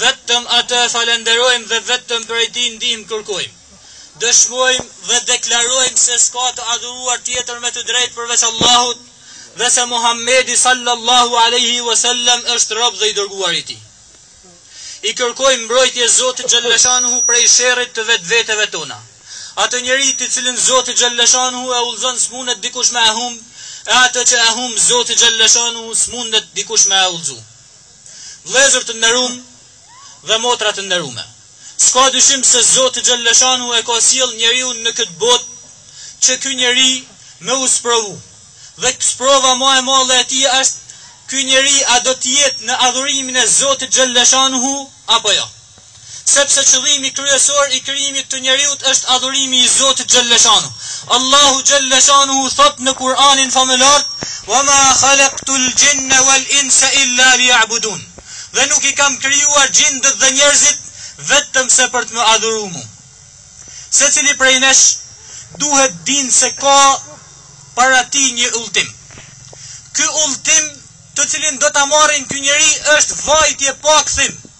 Vetëm atë falenderojmë dhe vetëm prej tij ndihmë kërkojmë. Dëshmojmë dhe deklarojmë se s'ka të adhuruar tjetër me të drejtë përveç Allahut dhe se Muhamedi sallallahu alaihi wasallam është rob dhe i dërguar i tij. I kërkojmë mbrojtje Zotit xhalleshanuhu prej sherrit të vetveteve tona. Atë njeri të cilin Zoti xhalleshanuhu e udhëzon s'mundet dikush me e humb, e atë që e humb Zoti xhalleshanuhu s'mundet dikush me e udhëzu. Vëllezër të nderum dhe motra të nderume, s'ka dyshim se Zoti xhelleshanu e ka sjellë njeriun në këtë botë që ky njeri me u sprovu, dhe sprova ma e madhe e tij është ky njeri a do të jetë në adhurimin e Zotit xhelleshanuhu apo jo. Sepse qëllimi kryesor i krijimit të njeriut është adhurimi i Zotit xhalleshanu. Allahu xhalleshanuhu thotë në Kur'anin famëlartë, "Wa ma khalaqtul jinne wal insa illa liya'budun." Dhe nuk i kam krijuar xhindët dhe njerëzit vetëm se për të më adhuru mu. Secili prej nesh duhet ta dinë se ka para tij një udhëtim. Ky udhëtim të cilin do ta marrë ky njeri është vajtje pa kthim.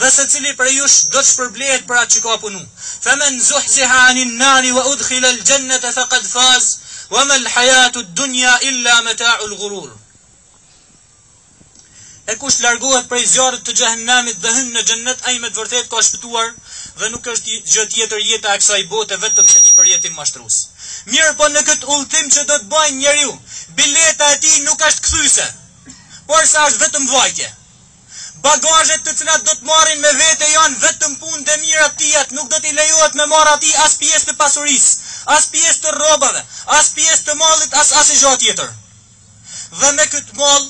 Dhe secili prej jush do të shpërblehet për atë që ka punu. Femen zuhziha anin nari wa udkhila al jennete faqad faz, wa ma al hayatu ad dunya illa mata'u al ghurur. E kush largohet prej zjarrit të xhehennemit dhe hyn në xhennet, ai me të vërtetë ka shpëtuar dhe nuk është gjë tjetër jeta e kësaj bote vetëm se një përjetim mashtrues. Mirëpo në këtë udhëtim që do të bëjë njeriu, bileta e tij nuk është kthyese, porse është vetëm vajtje. Bagazhet të cilat do të marrin me vete janë vetëm punët e mira t'tijat nuk do t'i lejohet me marrë atij as pjesë të pasurisë as pjesë të rrobave as pjesë të mallit as asnjë gja tjetër dhe me këtë mall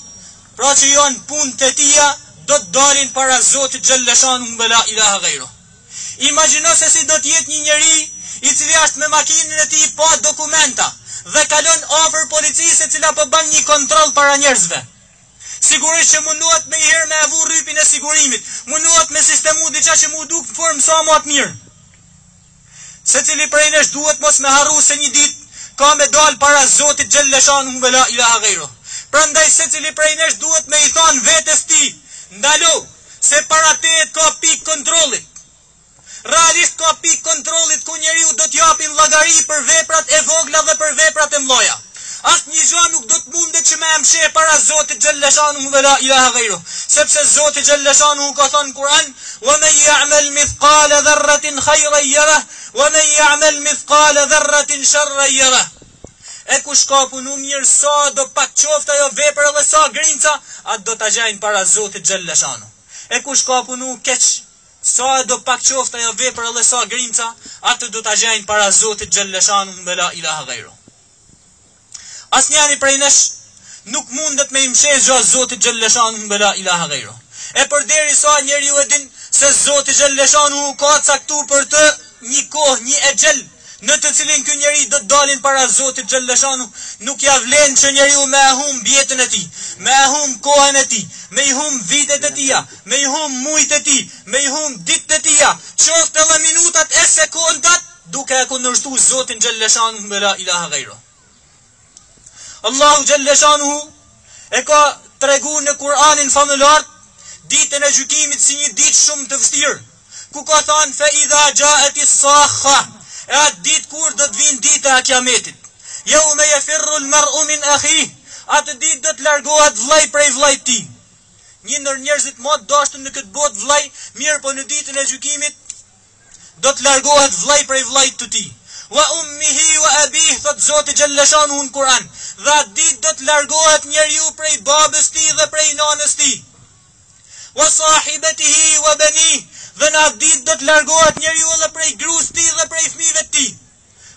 pra që janë punët e tija do të dalin para Zotit xhelle shanuhu ve la ilahe gajruh imagjino se si do të jetë një njeri i cili asht me makinën e tij pa dokumenta dhe kalon afër policisë e cila po ban një kontroll para njerëzve. Sigurisht që mundohet menjëher me e vu rrypin e sigurimit, munohet me sistemu diçka që m'u duk në formë sa ma të mirë. Secili prej nesh duhet mos me harru se një ditë ka me dalë para Zotit xhelle shanuhu ve la ilahe gejruh. Prandaj secili prej nesh duhet me i thanë vetes tij, ndalo, se para teje ka pikë kontrollit. Realisht ka pikë kontrolli ku njeriut do të japin llogari për veprat e vogla dhe për veprat e mëdha. Asnjë gjë nuk do të mundet që me e mshehë para Zotit xhelleshanuhu ve la ilahe gajruh, sepse Zoti xhelleshanuhu ka thënë në Kur'an, Wa men ja'mel mithqale dherretin hajren jereh, wa men ja'mel mithqale dherretin sherren jereh. E kush ka punu mirë sado pak qoftë ajo vepër edhe sa grimca, atë do ta gjejnë para Zotit xhelleshanuhu. E kush ka punu keq, Sado pak qoftë ajo vepër edhe sa grimca, atë do ta gjejnë para Zotit xhelle shanuhu ve la ilahe gajruhu. Asnjani prej nesh nuk mundet me i mshehë gja Zotit xhelle shanuhu ve la ilahe gajruhu. E përderisa njeriu e din se Zoti xhelle shanuhu ka caktu për të nji kohë, nji exhel, në të cilin ky njeri do të dalin para Zotit xhelleshanu, nuk ia vlen që njeriu me e humb jetën e tij, me e humb kohën e tij, me i humb vitet e tija, me i humb mujt e tij, me i humb ditët e tija, qoftë edhe minutat e sekondat, duke e kundërshtu Zotin xhelleshanu ve la ilahe gajruh. Allahu xhelle shanuhu e ka tregu në Kur'anin famëlart ditën e gjykimit si një ditë shumë të vështirë, ku ka thanë fe idha xhaati sakha, e atë ditë kur do të vinë dita e Kiametit. Yawma yafirru al-mar'u min akhihi, atë ditë do të largohet vllai prej vllait tij. Një ndër njerëzit ma të dashtun në këtë botë vllai, mirëpo në ditën e gjykimit Do të largohet vëllai prej vëllait të tij. Wa ummihi wa abih, thotë Zoti xhelle shanuhu në Kur'an, Dhe atë ditë do të largohet njeriu prej babës tij dhe prej nanës tij. Wa sahibatihi wa banih, dhe në atë ditë do të largohet njeriu edhe prej grusë tij dhe prej fëmijëve të tij.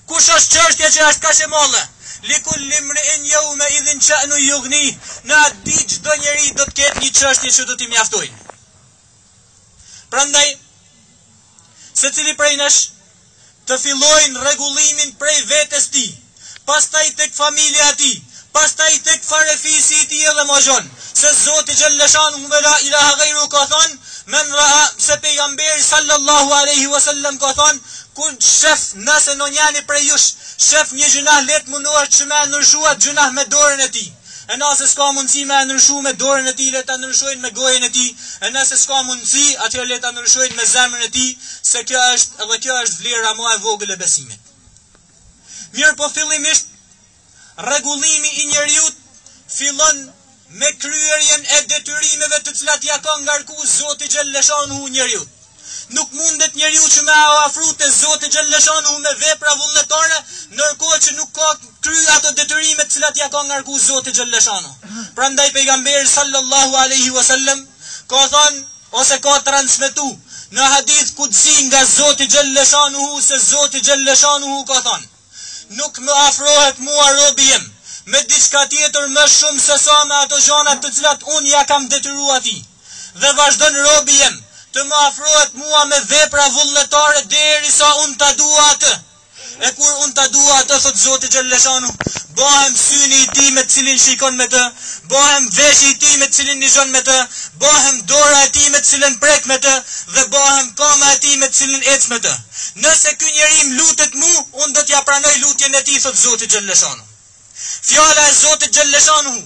Kush është çështja që është kaq e madhe? Li kulli imri'in yawma idhin sha'nun yughnih, në atë ditë çdo njeri do të ketë një çështje që do t'i mjaftojë. Prandaj, secili prej nesh të fillojnë rregullimin prej vetes tij, pastaj tek familja e tij, pastaj tek farefisi i tij edhe ma gjon, se Zoti xhelleshanuhu ve la ilahe gajruhu ka thanë, Men raa, se Pejgamberi sallallahu alejhi ve sellem ka thanë, Kush shef, nëse ndonjani prej jush shef një gjynah le të mundohet që me e ndryshu at gjynah me dorën e tij. E nëse s'ka mundësi me e ndryshu me dorën e tij le ta ndryshojnë me gojën e tij e nëse s'ka mundësi atëherë le ta ndryshojnë me zemrën e tij se kjo është edhe kjo është vlera ma e vogël e besimit mirëpo fillimisht rregullimi i njeriut fillon me kryerjen e detyrimeve të cilat ja ka ngarku Zoti xhelleshanuhu njeriut. Nuk mundet njeriu që me u afru te Zoti xhelleshanuhu me vepra vullnetare, ndërkohë që nuk ka kry ato detyrime të cilat ia ka ngarku Zoti xhelleshanuhu. Prandaj Pejgamberi sallallahu alejhi we sellem ka thonë ose ka transmetu në hadith kudsi nga Zoti xhelleshanuhu se Zoti xhelleshanuhu ka thënë, Nuk më afrohet mua robi jem me diçka tjetër më shumë se sa me ato gjana të cilat unë ia kam detyru atij. Dhe vazhdon robi jem të më afrohet mua me vepra vullnetare deri sa unë ta dua atë. E kur unë ta dua atë, thotë Zoti xhelleshanu, bahem syni i tij me të cilin shikon me të, bahem veshi i tij me të cilin nigjon me të, bahem dora e tij me të cilin prek me të dhe bahem kama e tij me të cilin ec me të. Nëse ky njeri më lutet mu, unë do t'ia pranoj lutjen e tij, thotë Zoti xhelleshanuhu. Fjala e Zotit xhelleshanuhu,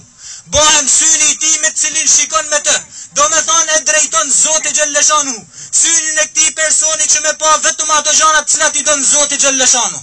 Bahem syni i tij me të cilin shikon me të, domethan e drejton Zoti xhelleshanuhu synin e këtij personi që me pa vetëm ato gjana të cilat i don Zoti xhelleshanuhu.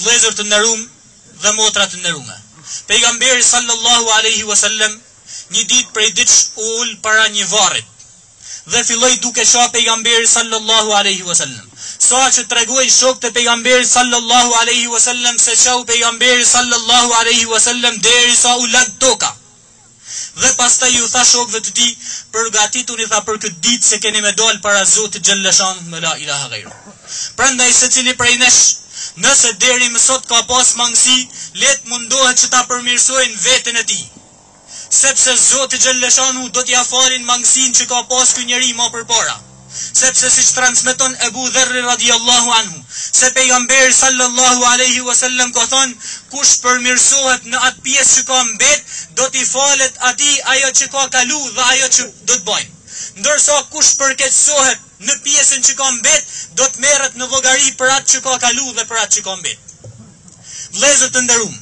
Vëllezër të nderumë dhe motra të nderume, Pejgamberi sal-lallahu alejhi ue sellem një ditë prej ditësh u ul para një varrit dhe filloi duke qa Pejgamberi sal-lallahu alejhi ue sellem, sa që tregojnë shokët e Pejgamberit sal-lallahu alejhi ue sellem se qau Pejgamberi sal-lallahu alejhi ue sellem deri sa u lag toka. Dhe pastaj iu tha shokëve të tij, Përgatituni, i tha për këtë ditë se keni me dolë para Zotit xhelle shanuhu ue la ilahe gajruh. Prandaj secili prej nesh, nëse deri më sot ka pas mangësi, le të mundohet që ta përmirësojnë veten e tij. Sepse Zoti xhelle shanuh do t'ia falin mangësinë që ka pas ky njeri ma përpara. Sepse siç transmeton Ebu Dherri radhijallâhu anhu, se Pejgamberi sallallâhu alejhi ue sellem ka thonë, Kush përmirësohet në atë pjesë që ka mbetë, do t'i falet atij ajo që ka kalu dhe ajo që do të bajnë. Ndërsa kush përkeqësohet në pjesën që ka mbetë, do të merret në llogari për atë që ka kalu dhe për atë që ka mbetë. Vëllezër të nderum,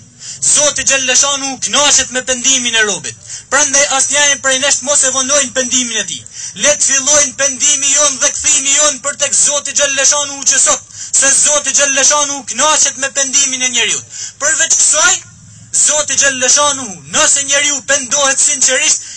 Zoti xhelleshanuhu kënaqet me pendimin e robit, prandaj asnjani prej nesh mos e vonojnë pendimin e tij. Le të fillojnë pendimi jonë dhe kthimi jonë për tek Zoti xhelleshanuhu që sot, se Zoti xhelleshanuhu kënaqet me pendimin e njeriut. Përveç kësaj, Zoti xhelleshanuhu, nëse njeriu pendohet sinqerisht,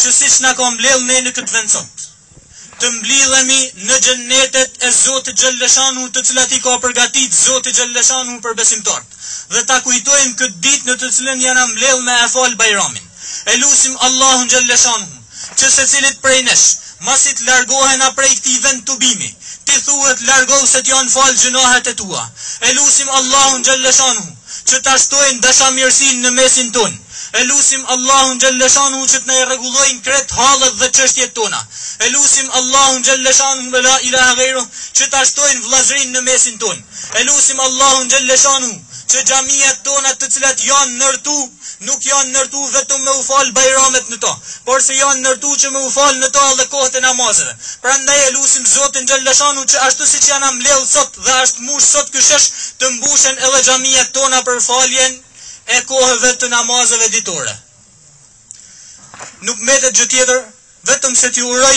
që siç na ka mbledh ne në këtë vend sot, të mblidhemi në xhennetet e Zotit xhalleshanu të cilat i ka përgatit Zoti xhalleshanu për besimtarët dhe ta kujtojmë këtë ditë në të cilën jana mbledh me e fal Bajramin. E lusim Allahun xhalleshanu që secilit prej nesh, masi të largohena prej këtij vend tubimi, t'i thuhet largohu se të janë fal gjynahet e tua. E lusim Allahun xhalleshanu që ta shtojë dashamirësinë në mesin tonë. E lusim Allahun xhelleshanuhu që të na i rregullojë krejt hallet dhe çështjet tona. E lusim Allahun xhelleshanuhu ve la ilahe gejruh që ta shtojë vllazërinë në mesin tonë. E lusim Allahun xhelleshanuhu që xhamiat tona të cilat janë ndërtu, Nuk janë ndërtu vetëm me u falë bajramet në to, porse janë ndërtu që me u falë në to edhe kohët e namazeve. Prandaj e lusim Zotin xhelleshanuhu që ashtu siç jena mbledhë sot dhe asht mbush sot ky shesh të mbushen edhe xhamiat tona për faljen e kohëve të namazeve ditore. Nuk mbetet gjë tjetër vetëm se t'ju uroj